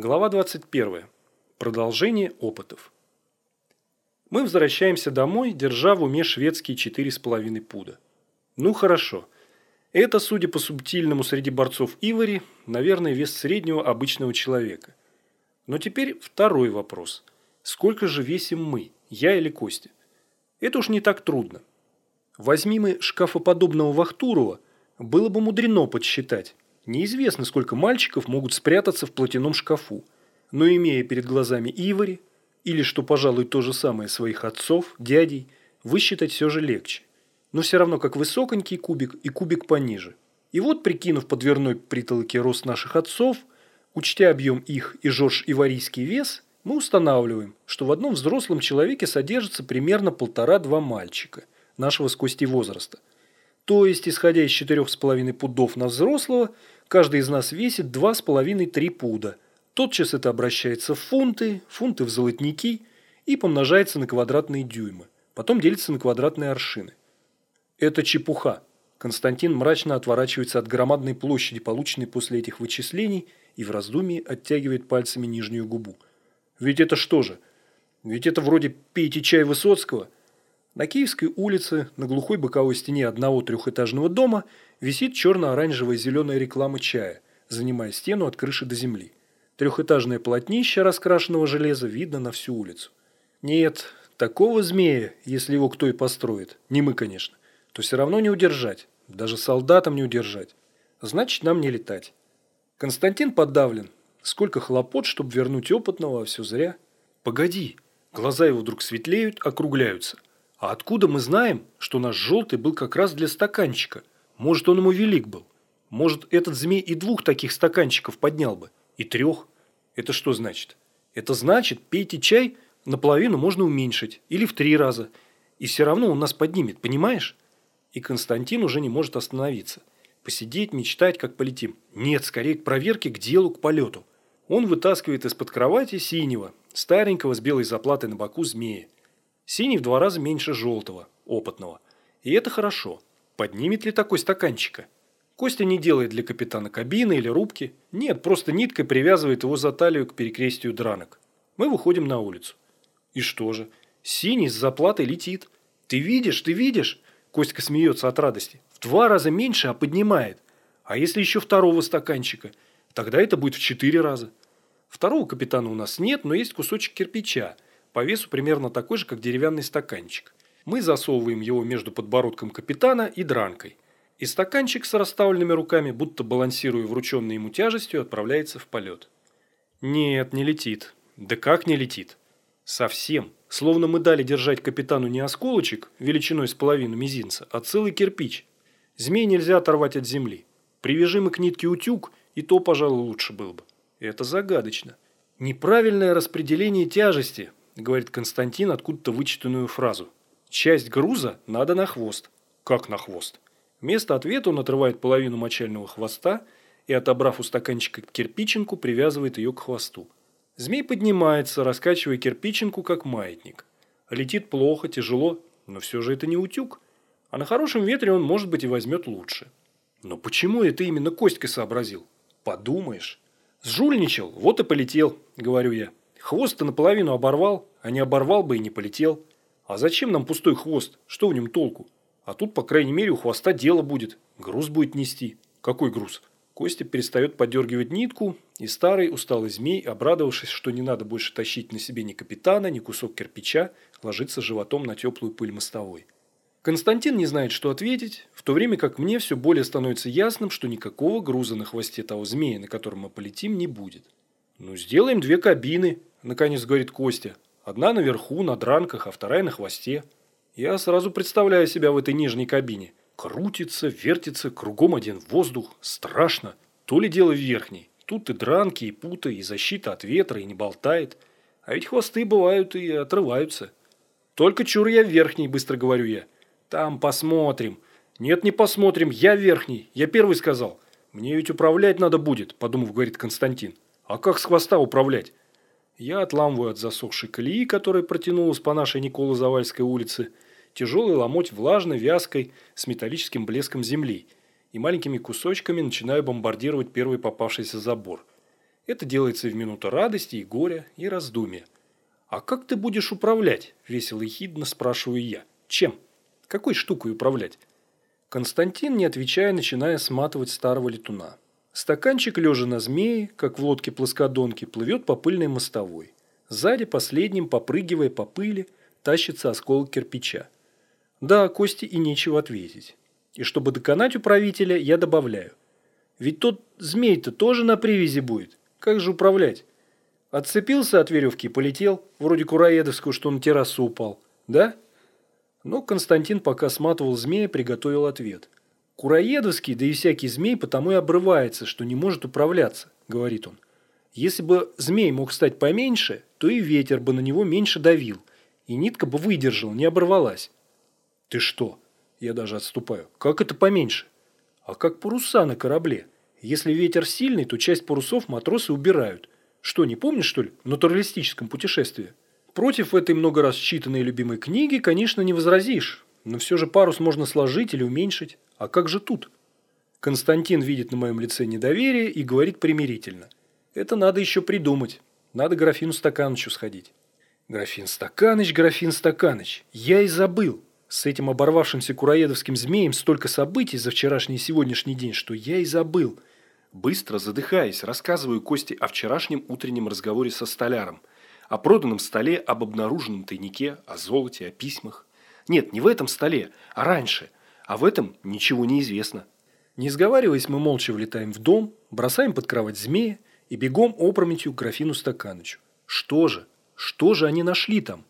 Глава 21. Продолжение опытов. Мы возвращаемся домой, держа в уме шведские 4,5 пуда. Ну хорошо. Это, судя по субтильному среди борцов Ивари, наверное, вес среднего обычного человека. Но теперь второй вопрос. Сколько же весим мы, я или Костя? Это уж не так трудно. Возьми мы шкафоподобного Вахтурова, было бы мудрено подсчитать. Неизвестно, сколько мальчиков могут спрятаться в платяном шкафу, но имея перед глазами Ивари, или, что, пожалуй, то же самое своих отцов, дядей, высчитать все же легче. Но все равно как высоконький кубик и кубик пониже. И вот, прикинув по дверной притолоке рост наших отцов, учтя объем их и Жорж Иварийский вес, мы устанавливаем, что в одном взрослом человеке содержится примерно полтора-два мальчика нашего с Костей возраста. То есть, исходя из четырех с половиной пудов на взрослого, Каждый из нас весит 2,5-3 пуда. Тотчас это обращается в фунты, фунты в золотники и помножается на квадратные дюймы. Потом делится на квадратные аршины. Это чепуха. Константин мрачно отворачивается от громадной площади, полученной после этих вычислений, и в раздумии оттягивает пальцами нижнюю губу. Ведь это что же? Ведь это вроде «пейте чай Высоцкого». На Киевской улице, на глухой боковой стене одного трехэтажного дома – висит черно-оранжевая зеленая реклама чая, занимая стену от крыши до земли. Трехэтажное полотнище раскрашенного железа видно на всю улицу. Нет, такого змея, если его кто и построит, не мы, конечно, то все равно не удержать, даже солдатам не удержать. Значит, нам не летать. Константин подавлен. Сколько хлопот, чтобы вернуть опытного, а все зря. Погоди. Глаза его вдруг светлеют, округляются. А откуда мы знаем, что наш желтый был как раз для стаканчика – может, он ему велик был. Может, этот змей и двух таких стаканчиков поднял бы. И трех. Это что значит? Это значит, пейте чай, наполовину можно уменьшить. Или в три раза. И все равно он нас поднимет, понимаешь? И Константин уже не может остановиться. Посидеть, мечтать, как полетим. Нет, скорее к проверке, к делу, к полету. Он вытаскивает из-под кровати синего, старенького с белой заплатой на боку змея. Синий в два раза меньше желтого, опытного. И это хорошо. Поднимет ли такой стаканчика? Костя не делает для капитана кабины или рубки. Нет, просто ниткой привязывает его за талию к перекрестию дранок. Мы выходим на улицу. И что же? Синий с заплатой летит. Ты видишь, ты видишь? Костька смеется от радости. В два раза меньше, а поднимает. А если еще второго стаканчика? Тогда это будет в четыре раза. Второго капитана у нас нет, но есть кусочек кирпича. По весу примерно такой же, как деревянный стаканчик. Мы засовываем его между подбородком капитана и дранкой. И стаканчик с расставленными руками, будто балансируя врученной ему тяжестью, отправляется в полет. Нет, не летит. Да как не летит? Совсем. Словно мы дали держать капитану не осколочек, величиной с половину мизинца, а целый кирпич. Змей нельзя оторвать от земли. Привяжи мы к нитке утюг, и то, пожалуй, лучше было бы. Это загадочно. Неправильное распределение тяжести, говорит Константин откуда-то вычитанную фразу. Часть груза надо на хвост. Как на хвост? Вместо ответа он отрывает половину мочального хвоста и, отобрав у стаканчика кирпичинку, привязывает ее к хвосту. Змей поднимается, раскачивая кирпичинку, как маятник. Летит плохо, тяжело, но все же это не утюг. А на хорошем ветре он, может быть, и возьмет лучше. Но почему это именно Костька сообразил? Подумаешь. Сжульничал, вот и полетел, говорю я. Хвост-то наполовину оборвал, а не оборвал бы и не полетел. А зачем нам пустой хвост? Что в нем толку? А тут, по крайней мере, у хвоста дело будет. Груз будет нести. Какой груз? Костя перестает подергивать нитку, и старый усталый змей, обрадовавшись, что не надо больше тащить на себе ни капитана, ни кусок кирпича, ложится животом на теплую пыль мостовой. Константин не знает, что ответить, в то время как мне все более становится ясным, что никакого груза на хвосте того змея, на котором мы полетим, не будет. «Ну, сделаем две кабины», – наконец говорит Костя. Одна наверху, на дранках, а вторая на хвосте. Я сразу представляю себя в этой нижней кабине. Крутится, вертится, кругом один воздух. Страшно. То ли дело в верхней. Тут и дранки, и путы, и защита от ветра, и не болтает. А ведь хвосты бывают и отрываются. Только чур я верхний, быстро говорю я. Там посмотрим. Нет, не посмотрим, я верхний. Я первый сказал. Мне ведь управлять надо будет, подумав, говорит Константин. А как с хвоста управлять? Я отламываю от засохшей колеи, которая протянулась по нашей Николо-Завальской улице, тяжелый ломоть влажной, вязкой, с металлическим блеском земли, и маленькими кусочками начинаю бомбардировать первый попавшийся забор. Это делается в минуту радости и горя, и раздумия. «А как ты будешь управлять?» – весело и хидно спрашиваю я. «Чем? Какой штукой управлять?» Константин, не отвечая, начиная сматывать старого летуна. Стаканчик, лежа на змее, как в лодке плоскодонки, плывет по пыльной мостовой. Сзади последним, попрыгивая по пыли, тащится осколок кирпича. Да, Кости и нечего ответить. И чтобы доконать управителя, я добавляю. Ведь тот змей-то тоже на привязи будет. Как же управлять? Отцепился от веревки и полетел, вроде Кураедовского, что на террасу упал. Да? Но Константин, пока сматывал змея, приготовил ответ. Кураедовский, да и всякий змей потому и обрывается, что не может управляться, говорит он. Если бы змей мог стать поменьше, то и ветер бы на него меньше давил, и нитка бы выдержала, не оборвалась. Ты что? Я даже отступаю. Как это поменьше? А как паруса на корабле. Если ветер сильный, то часть парусов матросы убирают. Что, не помнишь, что ли, в натуралистическом путешествии? Против этой много раз читанной любимой книги, конечно, не возразишь. Но все же парус можно сложить или уменьшить. А как же тут? Константин видит на моем лице недоверие и говорит примирительно. Это надо еще придумать. Надо графину Стаканычу сходить. Графин Стаканыч, графин Стаканыч, я и забыл. С этим оборвавшимся кураедовским змеем столько событий за вчерашний и сегодняшний день, что я и забыл. Быстро, задыхаясь, рассказываю Косте о вчерашнем утреннем разговоре со столяром, о проданном столе, об обнаруженном тайнике, о золоте, о письмах. Нет, не в этом столе, а раньше. А в этом ничего не известно. Не сговариваясь, мы молча влетаем в дом, бросаем под кровать змея и бегом опрометью к графину Стаканычу. Что же? Что же они нашли там?